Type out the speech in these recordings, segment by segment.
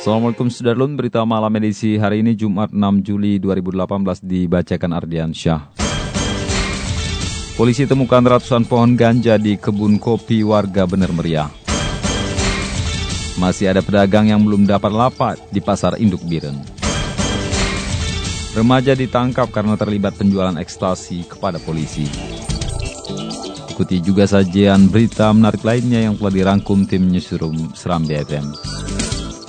Assalamualaikum Sudarlun, berita malam edisi hari ini Jumat 6 Juli 2018 dibacakan Ardian Syah. Polisi temukan ratusan pohon ganja di kebun kopi warga Bener Meriah. Masih ada pedagang yang belum dapat lapak di pasar induk Biren. Remaja ditangkap karena terlibat penjualan ekstasi kepada polisi. Ikuti juga sajian berita menarik lainnya yang telah dirangkum tim Newsroom Seram BFM.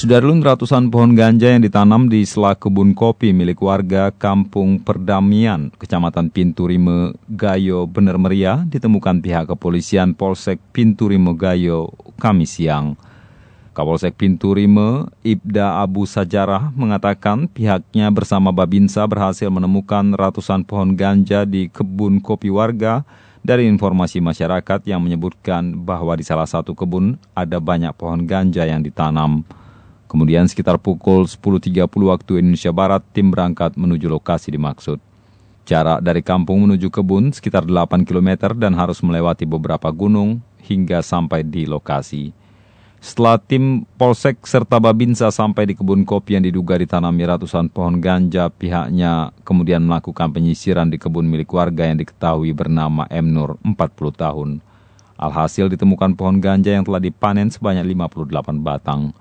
Sudarlun ratusan pohon ganja yang ditanam di sela kebun kopi milik warga Kampung Perdamaian, Kecamatan Pinturime, Gayo, Bener Meriah, ditemukan pihak kepolisian Polsek Pinturime Gayo, Kamis siang. Kapolsek Pinturime, Ibda Abu Sajarah, mengatakan pihaknya bersama Babinsa berhasil menemukan ratusan pohon ganja di kebun kopi warga dari informasi masyarakat yang menyebutkan bahwa di salah satu kebun ada banyak pohon ganja yang ditanam. Kemudian sekitar pukul 10.30 waktu Indonesia Barat, tim berangkat menuju lokasi dimaksud. Jarak dari kampung menuju kebun sekitar 8 km dan harus melewati beberapa gunung hingga sampai di lokasi. Setelah tim Polsek serta Babinsa sampai di kebun kopi yang diduga ditanami ratusan pohon ganja, pihaknya kemudian melakukan penyisiran di kebun milik warga yang diketahui bernama M. Nur, 40 tahun. Alhasil ditemukan pohon ganja yang telah dipanen sebanyak 58 batang.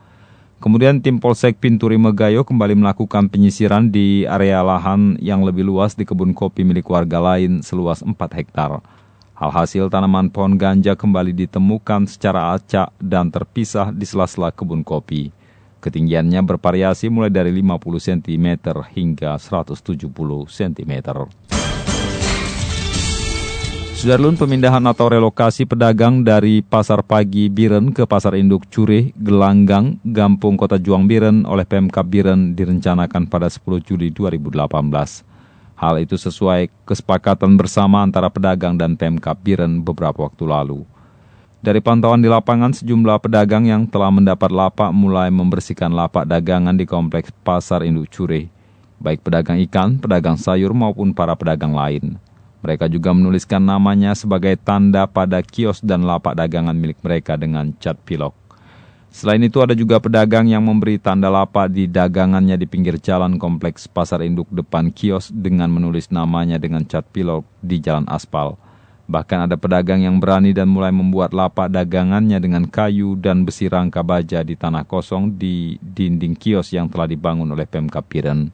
Kemudian tim Polsek Pinturi Megayo kembali melakukan penyisiran di area lahan yang lebih luas di kebun kopi milik warga lain seluas 4 hektar. Alhasil tanaman pohon ganja kembali ditemukan secara acak dan terpisah di sela-sela kebun kopi. Ketinggiannya bervariasi mulai dari 50 cm hingga 170 cm. Sudarlun pemindahan atau relokasi pedagang dari Pasar Pagi Biren ke Pasar Induk Curih, Gelanggang, Gampung Kota Juang Biren oleh Pemkap Biren direncanakan pada 10 Juli 2018. Hal itu sesuai kesepakatan bersama antara pedagang dan Pemkap Biren beberapa waktu lalu. Dari pantauan di lapangan, sejumlah pedagang yang telah mendapat lapak mulai membersihkan lapak dagangan di kompleks Pasar Induk Curih, baik pedagang ikan, pedagang sayur maupun para pedagang lain. Mereka juga menuliskan namanya sebagai tanda pada kios dan lapak dagangan milik mereka dengan cat pilok. Selain itu ada juga pedagang yang memberi tanda lapak di dagangannya di pinggir jalan kompleks pasar induk depan kios dengan menulis namanya dengan cat pilok di jalan aspal. Bahkan ada pedagang yang berani dan mulai membuat lapak dagangannya dengan kayu dan besi rangka baja di tanah kosong di dinding kios yang telah dibangun oleh Pemkap Piren.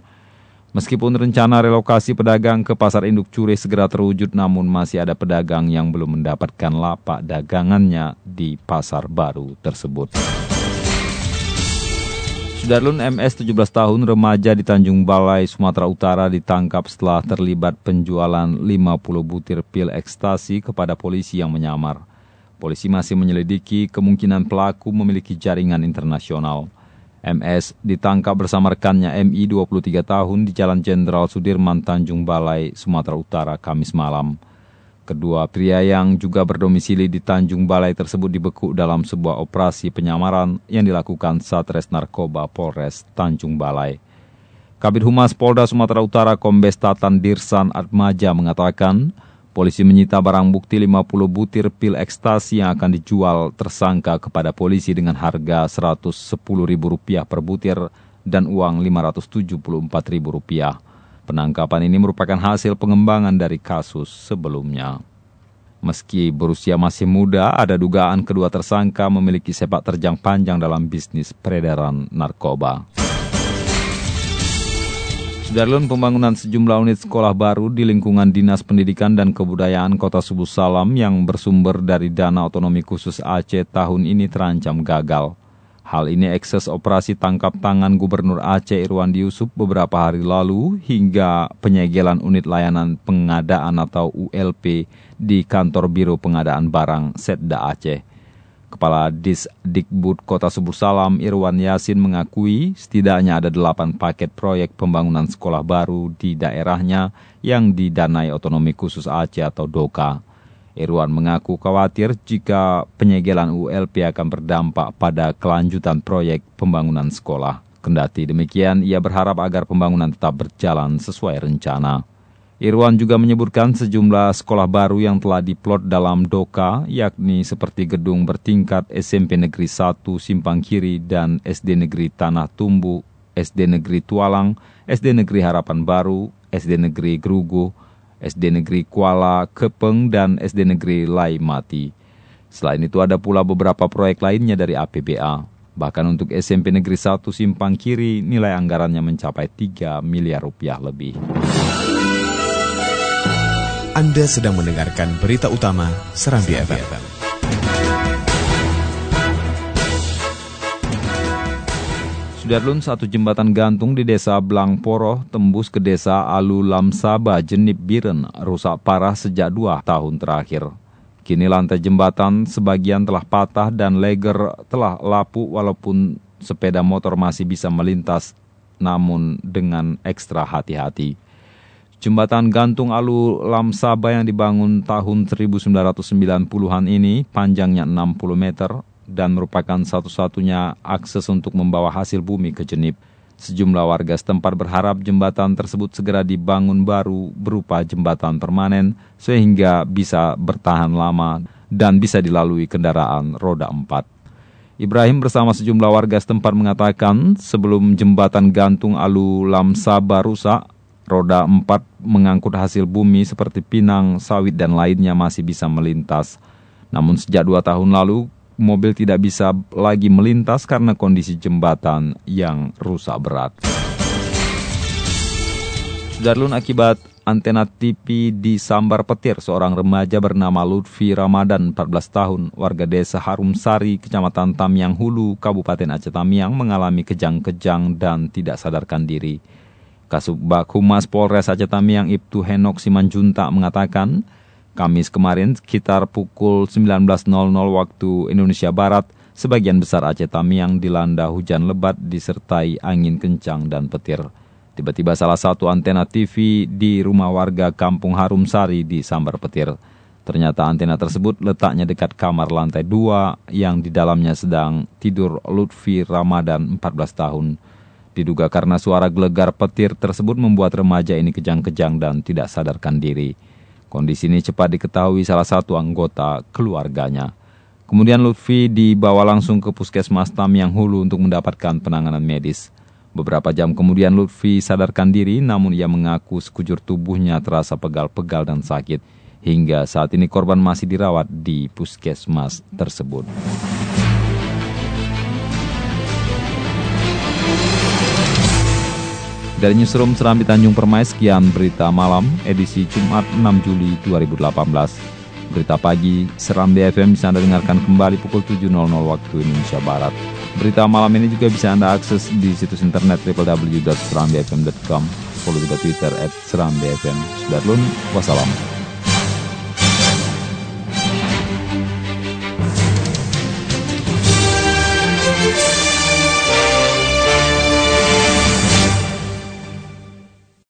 Meskipun rencana relokasi pedagang ke pasar induk Curi segera terwujud, namun masih ada pedagang yang belum mendapatkan lapak dagangannya di pasar baru tersebut. Sudarlun MS 17 tahun remaja di Tanjung Balai, Sumatera Utara ditangkap setelah terlibat penjualan 50 butir pil ekstasi kepada polisi yang menyamar. Polisi masih menyelidiki kemungkinan pelaku memiliki jaringan internasional. MS ditangkap bersama rekannya MI 23 tahun di Jalan Jenderal Sudirman Tanjung Balai, Sumatera Utara, Kamis malam. Kedua pria yang juga berdomisili di Tanjung Balai tersebut dibekuk dalam sebuah operasi penyamaran yang dilakukan Satres Narkoba Polres Tanjung Balai. Kabit Humas Polda Sumatera Utara Kombes Tatan Dirsan Atmaja mengatakan, Polisi menyita barang bukti 50 butir pil ekstasi yang akan dijual tersangka kepada polisi dengan harga Rp110.000 per butir dan uang Rp574.000. Penangkapan ini merupakan hasil pengembangan dari kasus sebelumnya. Meski berusia masih muda, ada dugaan kedua tersangka memiliki sepak terjang panjang dalam bisnis peredaran narkoba. Sudarlun pembangunan sejumlah unit sekolah baru di lingkungan Dinas Pendidikan dan Kebudayaan Kota Subuh Salam yang bersumber dari dana otonomi khusus Aceh tahun ini terancam gagal. Hal ini ekses operasi tangkap tangan Gubernur Aceh Irwandi Yusuf beberapa hari lalu hingga penyegelan unit layanan pengadaan atau ULP di kantor Biro Pengadaan Barang Setda Aceh. Kepala Disdikbud Kota Subur Salam Irwan Yasin mengakui setidaknya ada delapan paket proyek pembangunan sekolah baru di daerahnya yang didanai otonomi khusus Aceh atau DOKA. Irwan mengaku khawatir jika penyegelan ULP akan berdampak pada kelanjutan proyek pembangunan sekolah. Kendati demikian, ia berharap agar pembangunan tetap berjalan sesuai rencana. Irwan juga menyebutkan sejumlah sekolah baru yang telah diplot dalam DOKA, yakni seperti gedung bertingkat SMP Negeri 1 Simpang Kiri dan SD Negeri Tanah Tumbu, SD Negeri Tualang, SD Negeri Harapan Baru, SD Negeri Grugo, SD Negeri Kuala Kepeng, dan SD Negeri Lai Mati. Selain itu ada pula beberapa proyek lainnya dari APBA. Bahkan untuk SMP Negeri 1 Simpang Kiri, nilai anggarannya mencapai 3 miliar rupiah lebih. Anda sedang mendengarkan berita utama Serambi, FM. Sudarlun satu jembatan gantung di desa Blangporo tembus ke desa Alu Lamsaba Jenip Biren rusak parah sejak dua tahun terakhir. Kini lantai jembatan sebagian telah patah dan leger telah lapuk walaupun sepeda motor masih bisa melintas namun dengan ekstra hati-hati. Jembatan gantung Alu Lamsaba yang dibangun tahun 1990-an ini panjangnya 60 meter dan merupakan satu-satunya akses untuk membawa hasil bumi ke Jenip. Sejumlah warga setempat berharap jembatan tersebut segera dibangun baru berupa jembatan permanen sehingga bisa bertahan lama dan bisa dilalui kendaraan roda empat. Ibrahim bersama sejumlah warga setempat mengatakan sebelum jembatan gantung Alu Lamsaba rusak, Roda empat mengangkut hasil bumi seperti pinang, sawit, dan lainnya masih bisa melintas. Namun sejak dua tahun lalu, mobil tidak bisa lagi melintas karena kondisi jembatan yang rusak berat. Darlun akibat antena TV di Sambar Petir, seorang remaja bernama Lutfi Ramadan, 14 tahun, warga desa Harum Sari, Kecamatan Tamiang Hulu, Kabupaten Aceh Tamiang, mengalami kejang-kejang dan tidak sadarkan diri. Kasubag Humas Polres Aceh Tamiang Ibtu Henok Simanjunta mengatakan, Kamis kemarin sekitar pukul 19.00 waktu Indonesia Barat, sebagian besar Aceh Tamiang dilanda hujan lebat disertai angin kencang dan petir. Tiba-tiba salah satu antena TV di rumah warga Kampung Harum Sari di Sambar Petir. Ternyata antena tersebut letaknya dekat kamar lantai 2 yang di dalamnya sedang tidur Lutfi Ramadan 14 tahun. Diduga karena suara gelegar petir tersebut membuat remaja ini kejang-kejang dan tidak sadarkan diri. Kondisi ini cepat diketahui salah satu anggota keluarganya. Kemudian Lutfi dibawa langsung ke puskesmas Tamiang Hulu untuk mendapatkan penanganan medis. Beberapa jam kemudian Lutfi sadarkan diri namun ia mengaku sekujur tubuhnya terasa pegal-pegal dan sakit. Hingga saat ini korban masih dirawat di puskesmas tersebut. Dari Newsroom Serambi Tanjung Permai, sekian berita malam edisi Jumat 6 Juli 2018. Berita pagi Serambi FM bisa Anda dengarkan kembali pukul 7.00 waktu Indonesia Barat. Berita malam ini juga bisa Anda akses di situs internet www.serambifm.com. Follow juga Twitter at Serambi FM. Sudah wassalam.